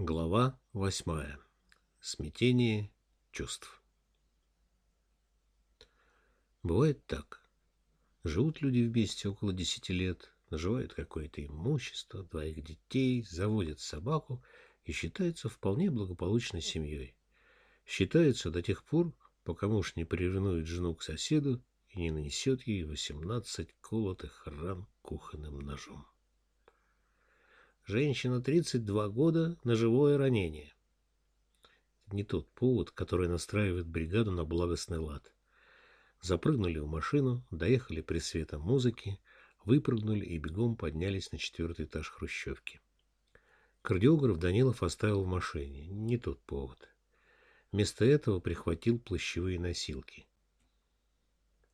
Глава восьмая. Смятение чувств. Бывает так. Живут люди вместе около десяти лет, наживают какое-то имущество, двоих детей, заводят собаку и считаются вполне благополучной семьей. Считаются до тех пор, пока муж не приревнует жену к соседу и не нанесет ей восемнадцать колотых ран кухонным ножом. Женщина 32 года, ножевое ранение. Не тот повод, который настраивает бригаду на благостный лад. Запрыгнули в машину, доехали при света музыки, выпрыгнули и бегом поднялись на четвертый этаж хрущевки. Кардиограф Данилов оставил в машине. Не тот повод. Вместо этого прихватил плащевые носилки.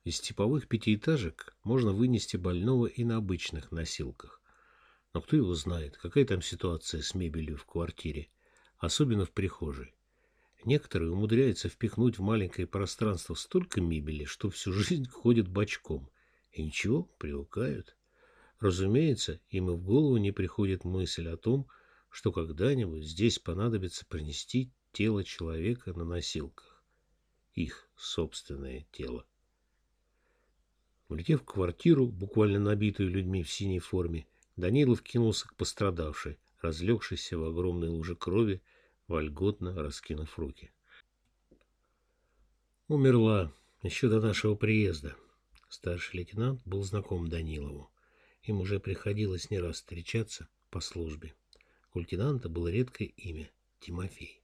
Из типовых пятиэтажек можно вынести больного и на обычных носилках. Но кто его знает, какая там ситуация с мебелью в квартире, особенно в прихожей. Некоторые умудряются впихнуть в маленькое пространство столько мебели, что всю жизнь ходят бочком. И ничего, привыкают. Разумеется, им и в голову не приходит мысль о том, что когда-нибудь здесь понадобится принести тело человека на носилках. Их собственное тело. Влетев в квартиру, буквально набитую людьми в синей форме, Данилов кинулся к пострадавшей, разлегшейся в огромной луже крови, вольготно раскинув руки. Умерла еще до нашего приезда. Старший лейтенант был знаком Данилову. Им уже приходилось не раз встречаться по службе. У лейтенанта было редкое имя — Тимофей.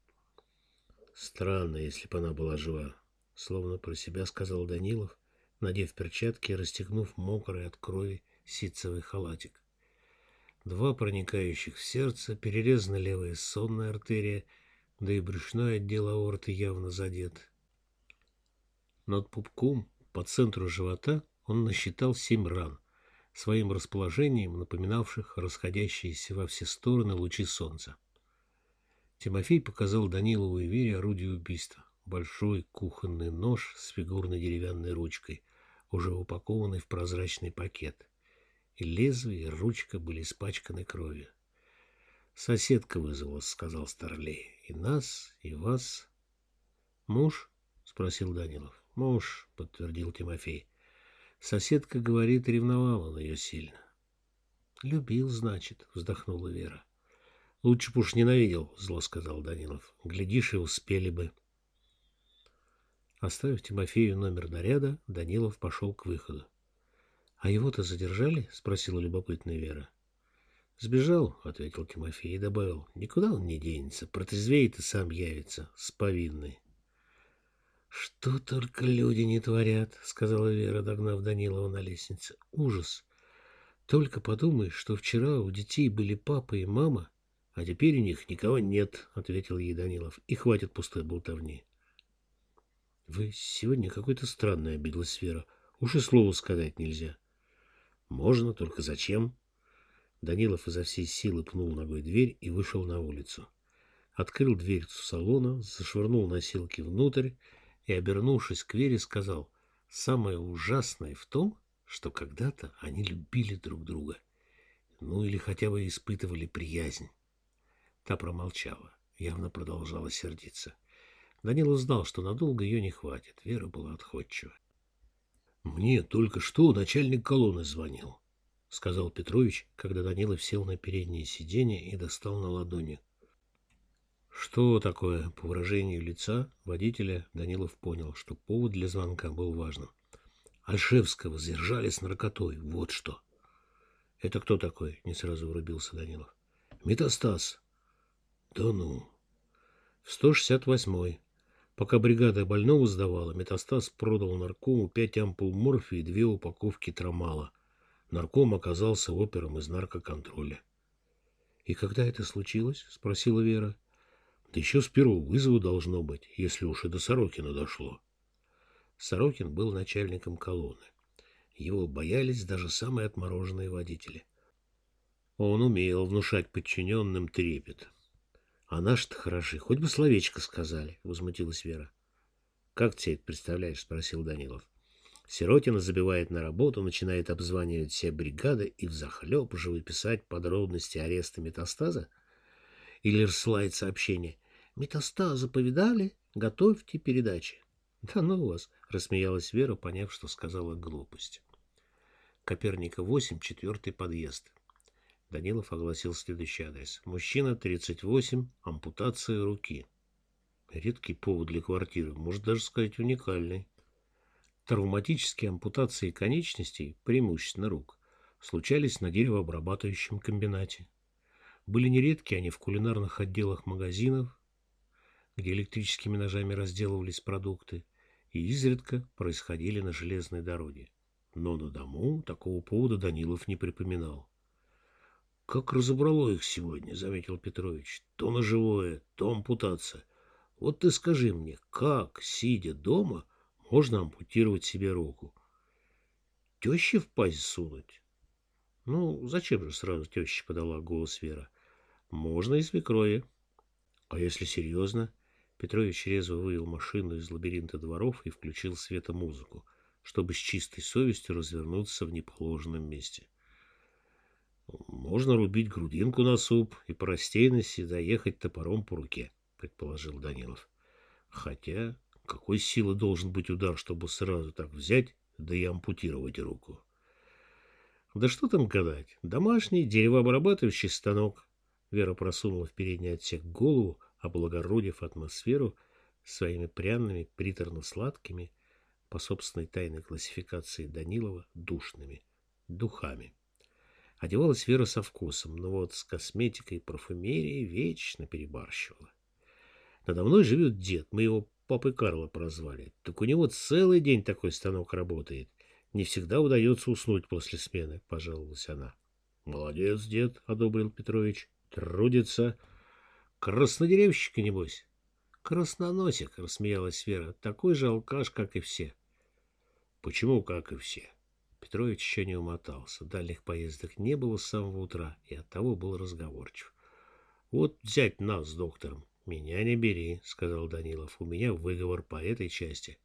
Странно, если бы она была жива, словно про себя сказал Данилов, надев перчатки и расстегнув мокрый от крови ситцевый халатик два проникающих в сердце, перерезана левая сонная артерия, да и брюшной отдел аорты явно задет. Над пупком, по центру живота, он насчитал семь ран, своим расположением напоминавших расходящиеся во все стороны лучи солнца. Тимофей показал Данилову и Вере орудие убийства. Большой кухонный нож с фигурной деревянной ручкой, уже упакованный в прозрачный пакет и лезвие, и ручка были испачканы кровью. «Соседка вызвалась», — сказал Старлей. «И нас, и вас». «Муж?» — спросил Данилов. «Муж», — подтвердил Тимофей. Соседка говорит, ревновала он ее сильно. «Любил, значит», — вздохнула Вера. «Лучше б уж ненавидел», — зло сказал Данилов. «Глядишь, и успели бы». Оставив Тимофею номер наряда, Данилов пошел к выходу. — А его-то задержали? — спросила любопытная Вера. — Сбежал, — ответил Тимофей и добавил. — Никуда он не денется. Протрезвеет и сам явится, с повинной. — Что только люди не творят, — сказала Вера, догнав Данилова на лестнице. — Ужас! Только подумай, что вчера у детей были папа и мама, а теперь у них никого нет, — ответил ей Данилов. — И хватит пустой болтовни. — Вы сегодня какой-то странный, — обиделась Вера. Уж и слова сказать нельзя. — можно, только зачем? Данилов изо всей силы пнул ногой дверь и вышел на улицу. Открыл дверцу салона, зашвырнул носилки внутрь и, обернувшись к Вере, сказал, «Самое ужасное в том, что когда-то они любили друг друга. Ну или хотя бы испытывали приязнь». Та промолчала, явно продолжала сердиться. Данилов знал, что надолго ее не хватит. Вера была отходчива. Мне только что начальник колонны звонил, — сказал Петрович, когда Данилов сел на переднее сиденье и достал на ладони. Что такое? По выражению лица водителя Данилов понял, что повод для звонка был важным. Альшевского задержали с наркотой. Вот что. Это кто такой? Не сразу врубился Данилов. Метастаз. Да ну. В 168-й. Пока бригада больного сдавала, Метастаз продал наркому пять ампул морфия и две упаковки трамала. Нарком оказался опером из наркоконтроля. — И когда это случилось? — спросила Вера. — Да еще с первого вызова должно быть, если уж и до Сорокина дошло. Сорокин был начальником колонны. Его боялись даже самые отмороженные водители. Он умел внушать подчиненным трепет. А наши-то хороши, хоть бы словечко сказали, — возмутилась Вера. — Как ты это представляешь? — спросил Данилов. Сиротина забивает на работу, начинает обзванивать все бригады и взахлеб живописать подробности ареста метастаза? Или слайд сообщения. Метастазы повидали? Готовьте передачи. Да ну вас, рассмеялась Вера, поняв, что сказала глупость. Коперника 8, четвертый подъезд. Данилов огласил следующий адрес. Мужчина, 38, ампутация руки. Редкий повод для квартиры, может даже сказать уникальный. Травматические ампутации конечностей, преимущественно рук, случались на деревообрабатывающем комбинате. Были нередки они в кулинарных отделах магазинов, где электрическими ножами разделывались продукты, и изредка происходили на железной дороге. Но на дому такого повода Данилов не припоминал. «Как разобрало их сегодня», — заметил Петрович. «То ножевое, то ампутация. Вот ты скажи мне, как, сидя дома, можно ампутировать себе руку? Теще в пасть сунуть?» «Ну, зачем же сразу теща подала голос Вера?» «Можно и свекрови». «А если серьезно?» Петрович резво вывел машину из лабиринта дворов и включил светомузыку, чтобы с чистой совестью развернуться в неположенном месте. «Можно рубить грудинку на суп и по растейности доехать топором по руке», — предположил Данилов. «Хотя какой силы должен быть удар, чтобы сразу так взять, да и ампутировать руку?» «Да что там гадать, домашний деревообрабатывающий станок». Вера просунула в передний отсек голову, облагородив атмосферу своими пряными, приторно-сладкими, по собственной тайной классификации Данилова, душными духами. Одевалась Вера со вкусом, но вот с косметикой и парфюмерией вечно перебарщивала. Надо мной живет дед, мы его папой Карла прозвали. Так у него целый день такой станок работает. Не всегда удается уснуть после смены, пожаловалась она. Молодец, дед, одобрил Петрович. Трудится. Краснодеревщик, небось. Красноносик, рассмеялась Вера. Такой же алкаш, как и все. Почему как и все? Петрович еще не умотался. Дальних поездок не было с самого утра, и оттого был разговорчив. Вот взять нас с доктором. Меня не бери, сказал Данилов. У меня выговор по этой части.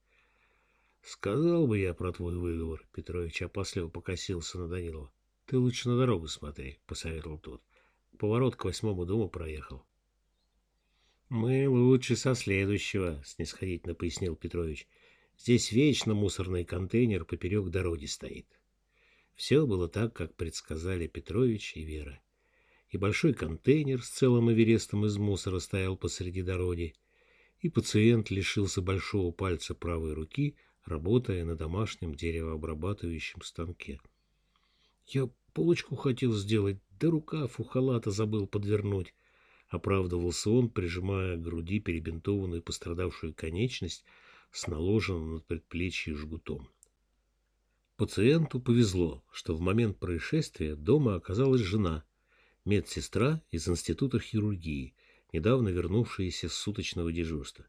Сказал бы я про твой выговор, Петрович опасливо покосился на Данилова. Ты лучше на дорогу смотри, посоветовал тот. Поворот к восьмому дому проехал. «Мы лучше со следующего», — снисходительно пояснил Петрович. «Здесь вечно мусорный контейнер поперек дороги стоит». Все было так, как предсказали Петрович и Вера. И большой контейнер с целым Эверестом из мусора стоял посреди дороги, и пациент лишился большого пальца правой руки, работая на домашнем деревообрабатывающем станке. «Я полочку хотел сделать, да рукав у халата забыл подвернуть», оправдывался он, прижимая к груди перебинтованную пострадавшую конечность с наложенным над предплечье жгутом. Пациенту повезло, что в момент происшествия дома оказалась жена, медсестра из Института хирургии, недавно вернувшаяся с суточного дежурства.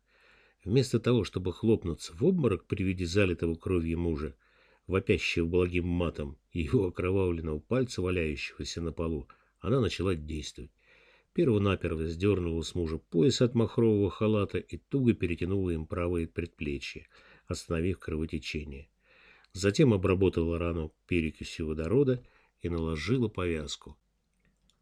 Вместо того, чтобы хлопнуться в обморок при виде залитого кровью мужа, вопящего благим матом и его окровавленного пальца, валяющегося на полу, она начала действовать. Первонаперво сдернула с мужа пояс от махрового халата и туго перетянула им правое предплечье, остановив кровотечение. Затем обработала рану перекисью водорода и наложила повязку.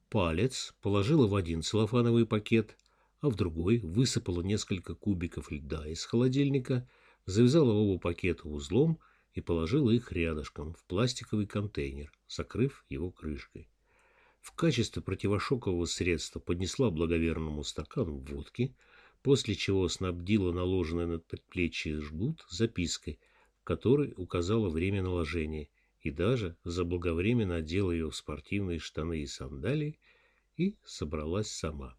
Палец положила в один целлофановый пакет, а в другой высыпала несколько кубиков льда из холодильника, завязала оба пакета узлом и положила их рядышком в пластиковый контейнер, закрыв его крышкой. В качестве противошокового средства поднесла благоверному стакан водки, после чего снабдила наложенный на предплечье жгут запиской, которой указала время наложения, и даже заблаговременно одела ее в спортивные штаны и сандалии и собралась сама.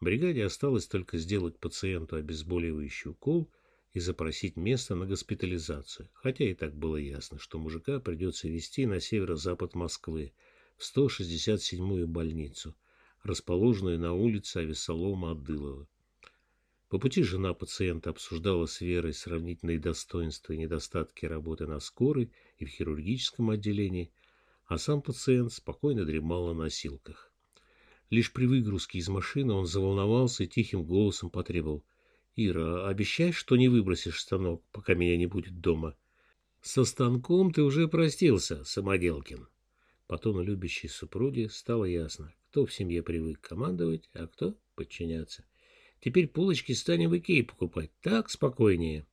Бригаде осталось только сделать пациенту обезболивающий укол и запросить место на госпитализацию, хотя и так было ясно, что мужика придется везти на северо-запад Москвы, в 167-ю больницу, расположенную на улице Авесолома Адылова. По пути жена пациента обсуждала с Верой сравнительные достоинства и недостатки работы на скорой и в хирургическом отделении, а сам пациент спокойно дремал на носилках. Лишь при выгрузке из машины он заволновался и тихим голосом потребовал. «Ира, обещай, что не выбросишь станок, пока меня не будет дома». «Со станком ты уже простился, Самоделкин», по тону любящей супруги стало ясно, кто в семье привык командовать, а кто подчиняться. Теперь полочки станем в Икее покупать. Так спокойнее.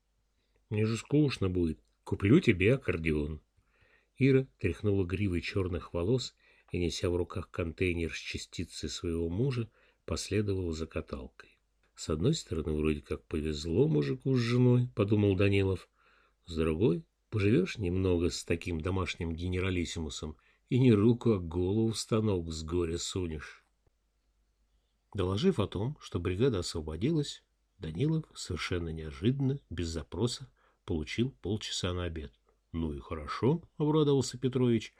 Мне же скучно будет. Куплю тебе аккордеон. Ира тряхнула гривой черных волос и, неся в руках контейнер с частицей своего мужа, последовала за каталкой. С одной стороны, вроде как повезло мужику с женой, подумал Данилов. С другой, поживешь немного с таким домашним генералиссимусом, и не руку, а голову в станок с горя сунешь. Доложив о том, что бригада освободилась, Данилов совершенно неожиданно, без запроса, получил полчаса на обед. Ну и хорошо, обрадовался Петрович.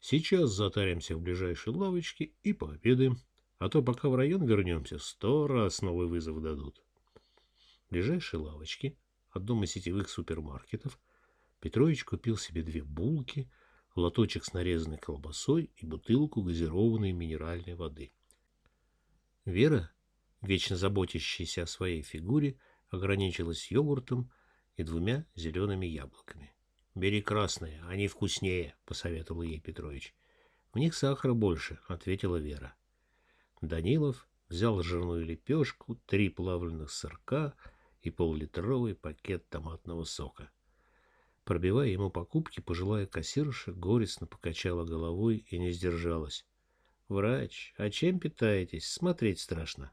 Сейчас затаримся в ближайшей лавочке и пообедаем. А то пока в район вернемся, сто раз новый вызов дадут. В ближайшей лавочке от дома сетевых супермаркетов Петрович купил себе две булки, лоточек с нарезанной колбасой и бутылку газированной минеральной воды. Вера, вечно заботящаяся о своей фигуре, ограничилась йогуртом и двумя зелеными яблоками. «Бери красные, они вкуснее», — посоветовал ей Петрович. «В них сахара больше», — ответила Вера. Данилов взял жирную лепешку, три плавленных сырка и поллитровый пакет томатного сока. Пробивая ему покупки, пожилая кассирша горестно покачала головой и не сдержалась. «Врач, а чем питаетесь? Смотреть страшно».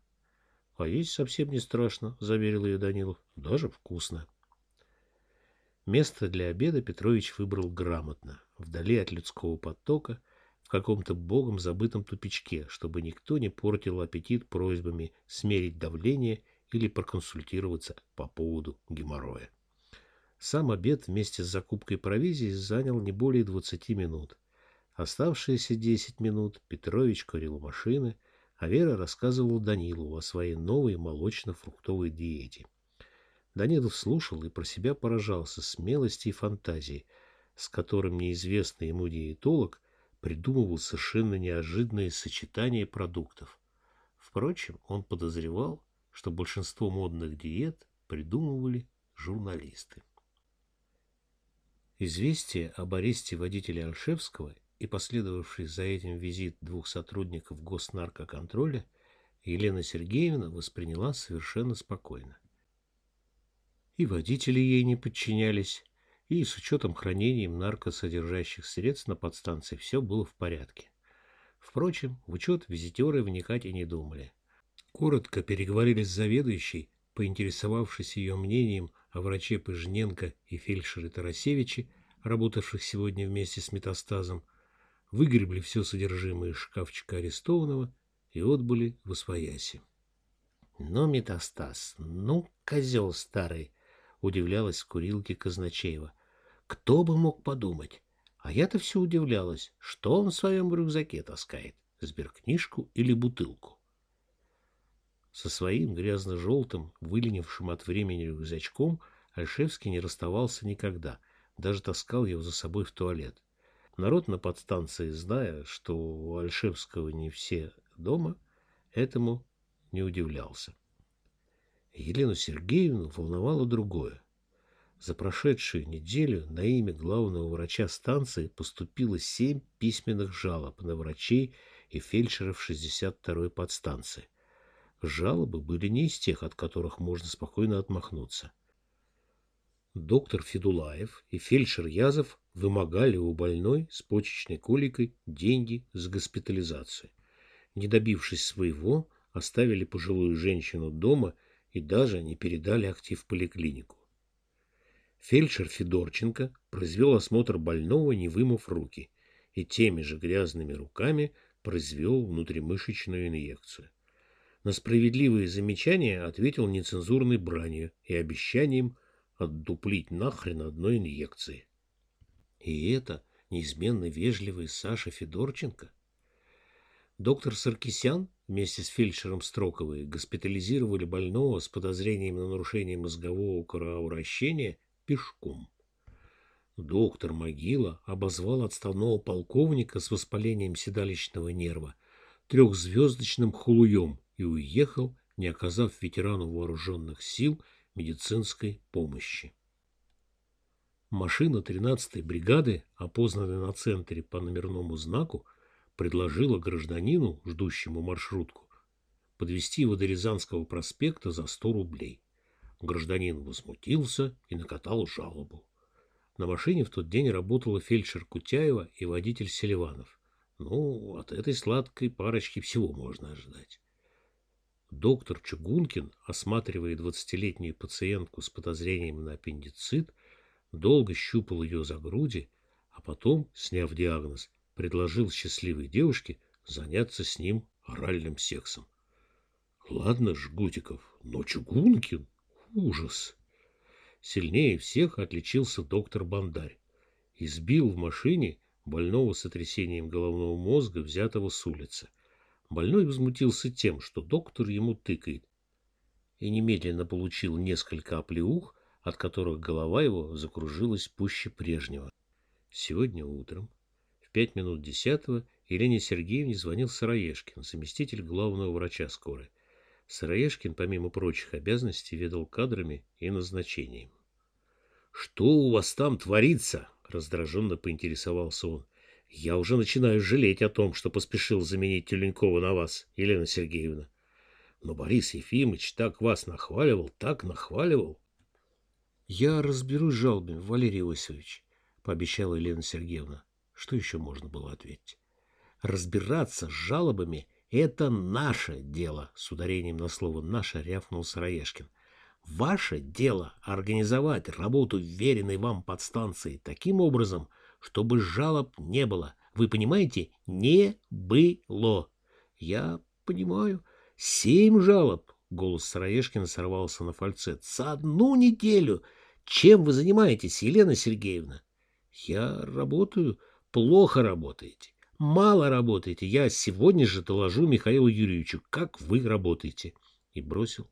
«А есть совсем не страшно», — заверил ее Данилов. «Даже вкусно». Место для обеда Петрович выбрал грамотно, вдали от людского потока, в каком-то богом забытом тупичке, чтобы никто не портил аппетит просьбами смерить давление или проконсультироваться по поводу геморроя. Сам обед вместе с закупкой провизии занял не более 20 минут. Оставшиеся 10 минут Петрович курил машины, а Вера рассказывала Данилу о своей новой молочно-фруктовой диете – Данилов слушал и про себя поражался смелости и фантазии, с которым неизвестный ему диетолог придумывал совершенно неожиданные сочетания продуктов. Впрочем, он подозревал, что большинство модных диет придумывали журналисты. Известие об аресте водителя Альшевского и последовавший за этим визит двух сотрудников госнаркоконтроля Елена Сергеевна восприняла совершенно спокойно и водители ей не подчинялись, и с учетом хранением наркосодержащих средств на подстанции все было в порядке. Впрочем, в учет визитеры вникать и не думали. Коротко переговорили с заведующей, поинтересовавшись ее мнением о враче Пыжненко и фельдшере Тарасевиче, работавших сегодня вместе с метастазом, выгребли все содержимое из шкафчика арестованного и отбыли в освояси. — Ну, метастаз, ну, козел старый, удивлялась в курилке Казначеева. Кто бы мог подумать? А я-то все удивлялась, что он в своем рюкзаке таскает, сберкнижку или бутылку. Со своим грязно-желтым, выленившим от времени рюкзачком Альшевский не расставался никогда, даже таскал его за собой в туалет. Народ на подстанции, зная, что у Альшевского не все дома, этому не удивлялся. Елену Сергеевну волновало другое. За прошедшую неделю на имя главного врача станции поступило семь письменных жалоб на врачей и фельдшеров 62-й подстанции. Жалобы были не из тех, от которых можно спокойно отмахнуться. Доктор Федулаев и фельдшер Язов вымогали у больной с почечной коликой деньги за госпитализацию. Не добившись своего, оставили пожилую женщину дома – и даже не передали актив поликлинику. Фельдшер Федорченко произвел осмотр больного, не вымыв руки, и теми же грязными руками произвел внутримышечную инъекцию. На справедливые замечания ответил нецензурной бранью и обещанием отдуплить нахрен одной инъекции. И это неизменно вежливый Саша Федорченко? Доктор Саркисян вместе с фельдшером Строковой госпитализировали больного с подозрением на нарушение мозгового кровообращения пешком. Доктор Могила обозвал отставного полковника с воспалением седалищного нерва трехзвездочным хулуем и уехал, не оказав ветерану вооруженных сил медицинской помощи. Машина 13-й бригады, опознанная на центре по номерному знаку, предложила гражданину, ждущему маршрутку, подвести его до Рязанского проспекта за сто рублей. Гражданин возмутился и накатал жалобу. На машине в тот день работала фельдшер Кутяева и водитель Селиванов. Ну, от этой сладкой парочки всего можно ожидать. Доктор Чугункин, осматривая двадцатилетнюю пациентку с подозрением на аппендицит, долго щупал ее за груди, а потом, сняв диагноз, предложил счастливой девушке заняться с ним оральным сексом. Ладно, Жгутиков, но Чугункин — ужас. Сильнее всех отличился доктор Бандарь. Избил в машине больного сотрясением головного мозга, взятого с улицы. Больной возмутился тем, что доктор ему тыкает, и немедленно получил несколько оплеух, от которых голова его закружилась пуще прежнего. Сегодня утром, в пять минут десятого, Елене Сергеевне звонил Сыроежкин, заместитель главного врача скорой. Сыроежкин, помимо прочих обязанностей, ведал кадрами и назначением. «Что у вас там творится?» — раздраженно поинтересовался он. «Я уже начинаю жалеть о том, что поспешил заменить Теленкова на вас, Елена Сергеевна. Но Борис Ефимович так вас нахваливал, так нахваливал». «Я разберусь с жалобами, Валерий Иосифович», — пообещала Елена Сергеевна. Что еще можно было ответить? «Разбираться с жалобами — это наше дело», — с ударением на слово «наше» рявкнул Сыроежкин. Ваше дело организовать работу веренной вам подстанции таким образом, чтобы жалоб не было. Вы понимаете? Не было. Я понимаю. Семь жалоб. Голос Сыроежкина сорвался на фальцет. За одну неделю. Чем вы занимаетесь, Елена Сергеевна? Я работаю. Плохо работаете. Мало работаете. Я сегодня же доложу Михаилу Юрьевичу, как вы работаете. И бросил.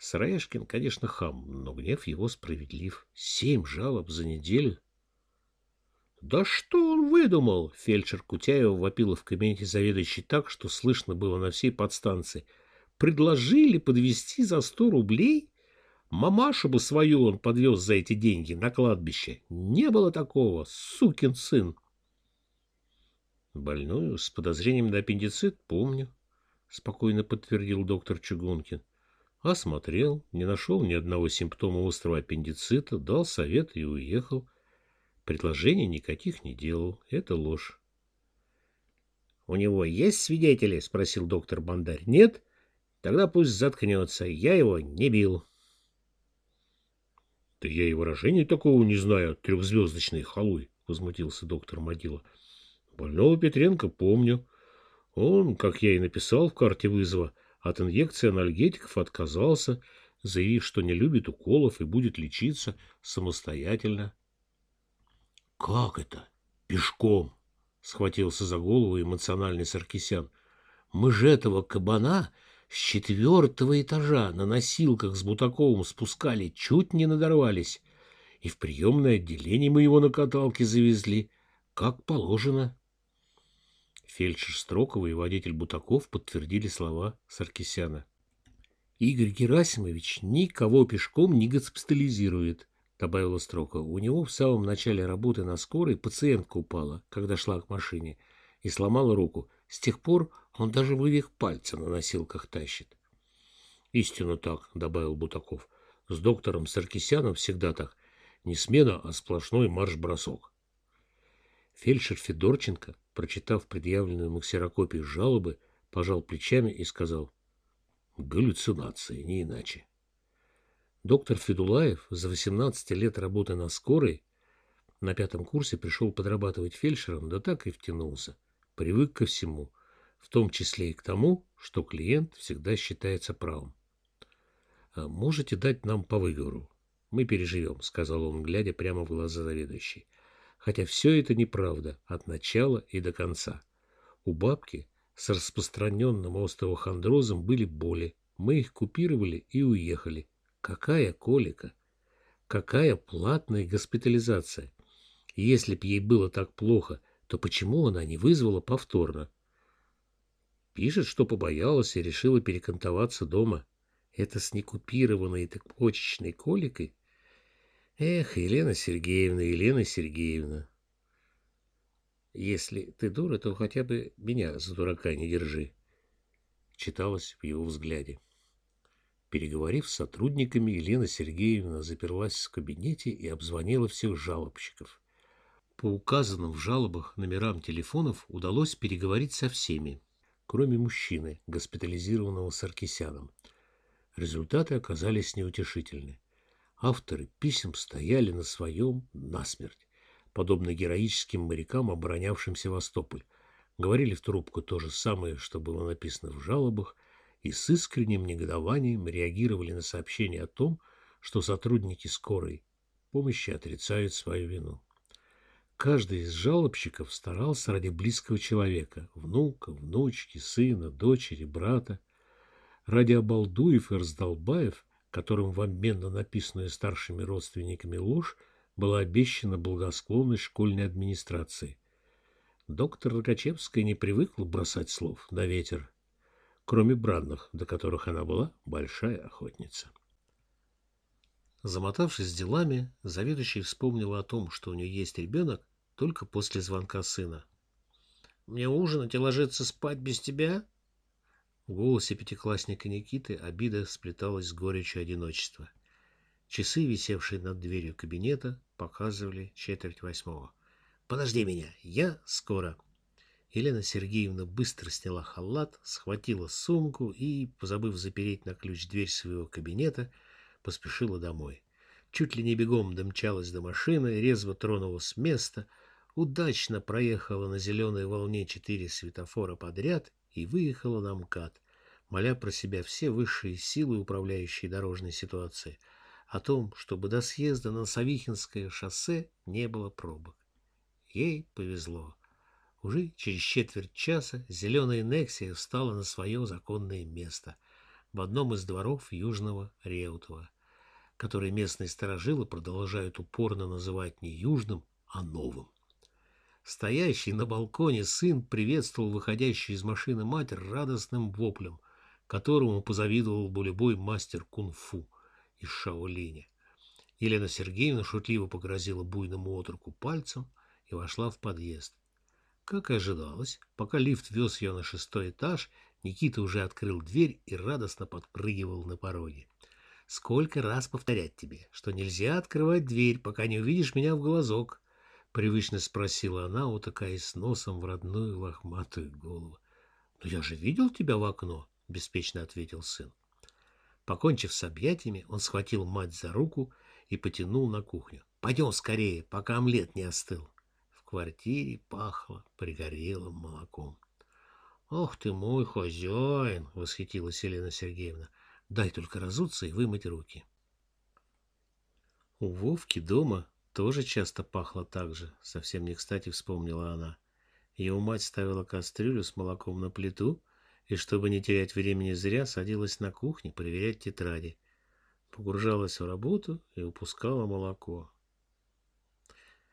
Сыроежкин, конечно, хам, но гнев его справедлив. Семь жалоб за неделю. «Да что он выдумал?» Фельдшер Кутяева вопила в кабинете заведующей так, что слышно было на всей подстанции. «Предложили подвести за сто рублей? Мамашу бы свою он подвез за эти деньги на кладбище. Не было такого, сукин сын!» «Больную с подозрением на аппендицит помню», — спокойно подтвердил доктор Чугункин. Осмотрел, не нашел ни одного симптома острого аппендицита, дал совет и уехал. Предложений никаких не делал. Это ложь. — У него есть свидетели? — спросил доктор Бандарь. — Нет? Тогда пусть заткнется. Я его не бил. — Да я и выражения такого не знаю, трехзвездочный халуй, — возмутился доктор Могила. — Больного Петренко помню. Он, как я и написал в карте вызова, — от инъекции анальгетиков отказался, заявив, что не любит уколов и будет лечиться самостоятельно. — Как это? Пешком? — схватился за голову эмоциональный Саркисян. — Мы же этого кабана с четвертого этажа на носилках с Бутаковым спускали, чуть не надорвались. И в приемное отделение мы его на каталке завезли, как положено. Фельдшер Строкова и водитель Бутаков подтвердили слова Саркисяна. «Игорь Герасимович никого пешком не госпитализирует», — добавила Строкова. «У него в самом начале работы на скорой пациентка упала, когда шла к машине, и сломала руку. С тех пор он даже вывих пальца на носилках тащит». «Истинно так», — добавил Бутаков. «С доктором Саркисяном всегда так. Не смена, а сплошной марш-бросок». Фельдшер Федорченко прочитав предъявленную ему ксерокопию жалобы, пожал плечами и сказал «Галлюцинации, не иначе». Доктор Федулаев за 18 лет работы на скорой на пятом курсе пришел подрабатывать фельдшером, да так и втянулся. Привык ко всему, в том числе и к тому, что клиент всегда считается правым. «А «Можете дать нам по выговору? Мы переживем», — сказал он, глядя прямо в глаза заведующей хотя все это неправда от начала и до конца. У бабки с распространенным остеохондрозом были боли. Мы их купировали и уехали. Какая колика! Какая платная госпитализация! Если б ей было так плохо, то почему она не вызвала повторно? Пишет, что побоялась и решила перекантоваться дома. Это с некупированной так почечной коликой? Эх, Елена Сергеевна, Елена Сергеевна. Если ты дура, то хотя бы меня за дурака не держи. Читалось в его взгляде. Переговорив с сотрудниками, Елена Сергеевна заперлась в кабинете и обзвонила всех жалобщиков. По указанным в жалобах номерам телефонов удалось переговорить со всеми, кроме мужчины, госпитализированного Саркисяном. Результаты оказались неутешительны. Авторы писем стояли на своем насмерть подобно героическим морякам, оборонявшим Севастополь. Говорили в трубку то же самое, что было написано в жалобах, и с искренним негодованием реагировали на сообщение о том, что сотрудники скорой помощи отрицают свою вину. Каждый из жалобщиков старался ради близкого человека – внука, внучки, сына, дочери, брата. Ради обалдуев и раздолбаев, которым в обмен на написанную старшими родственниками ложь была обещана благосклонность школьной администрации. Доктор Рокачевская не привыкла бросать слов на ветер, кроме бранных, до которых она была большая охотница. Замотавшись делами, заведующий вспомнила о том, что у нее есть ребенок, только после звонка сына. «Мне ужинать и ложиться спать без тебя?» В голосе пятиклассника Никиты обида сплеталась с горечью одиночества. Часы, висевшие над дверью кабинета, показывали четверть восьмого. «Подожди меня, я скоро». Елена Сергеевна быстро сняла халат, схватила сумку и, позабыв запереть на ключ дверь своего кабинета, поспешила домой. Чуть ли не бегом домчалась до машины, резво тронулась с места, удачно проехала на зеленой волне четыре светофора подряд и выехала на МКАД, моля про себя все высшие силы, управляющие дорожной ситуацией – о том, чтобы до съезда на Савихинское шоссе не было пробок. Ей повезло. Уже через четверть часа зеленая Нексия встала на свое законное место в одном из дворов Южного Реутова, который местные сторожилы продолжают упорно называть не Южным, а Новым. Стоящий на балконе сын приветствовал выходящую из машины мать радостным воплем, которому позавидовал бы любой мастер кунг-фу – из Шаолиня. Елена Сергеевна шутливо погрозила буйному отруку пальцем и вошла в подъезд. Как и ожидалось, пока лифт вез ее на шестой этаж, Никита уже открыл дверь и радостно подпрыгивал на пороге. «Сколько раз повторять тебе, что нельзя открывать дверь, пока не увидишь меня в глазок?» — привычно спросила она, утыкаясь носом в родную лохматую голову. «Но я же видел тебя в окно», — беспечно ответил сын. Покончив с объятиями, он схватил мать за руку и потянул на кухню. «Пойдем скорее, пока омлет не остыл». В квартире пахло пригорелым молоком. «Ох ты мой хозяин!» — восхитилась Елена Сергеевна. «Дай только разуться и вымыть руки». У Вовки дома тоже часто пахло так же, совсем не кстати вспомнила она. Его мать ставила кастрюлю с молоком на плиту, и, чтобы не терять времени зря, садилась на кухне проверять тетради, погружалась в работу и упускала молоко.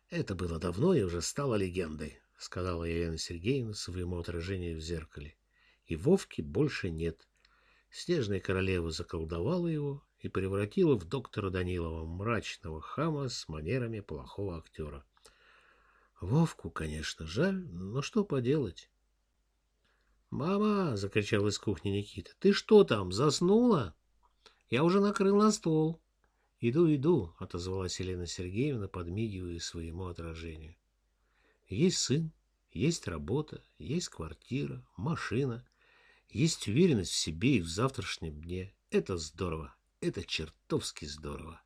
«Это было давно и уже стало легендой», — сказала Елена Сергеевна своему отражению в зеркале. «И Вовки больше нет. Снежная королева заколдовала его и превратила в доктора Данилова мрачного хама с манерами плохого актера. Вовку, конечно, жаль, но что поделать?» «Мама!» — закричал из кухни Никита. «Ты что там, заснула?» «Я уже накрыл на стол». «Иду, иду», — отозвалась Елена Сергеевна, подмигивая своему отражению. «Есть сын, есть работа, есть квартира, машина, есть уверенность в себе и в завтрашнем дне. Это здорово, это чертовски здорово.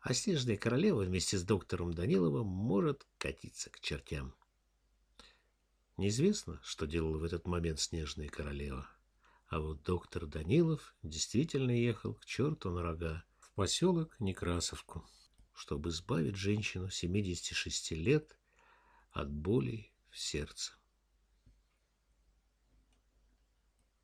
А снежная королева вместе с доктором Даниловым может катиться к чертям». Неизвестно, что делала в этот момент снежная королева. А вот доктор Данилов действительно ехал к черту на рога в поселок Некрасовку, чтобы избавить женщину 76 лет от боли в сердце.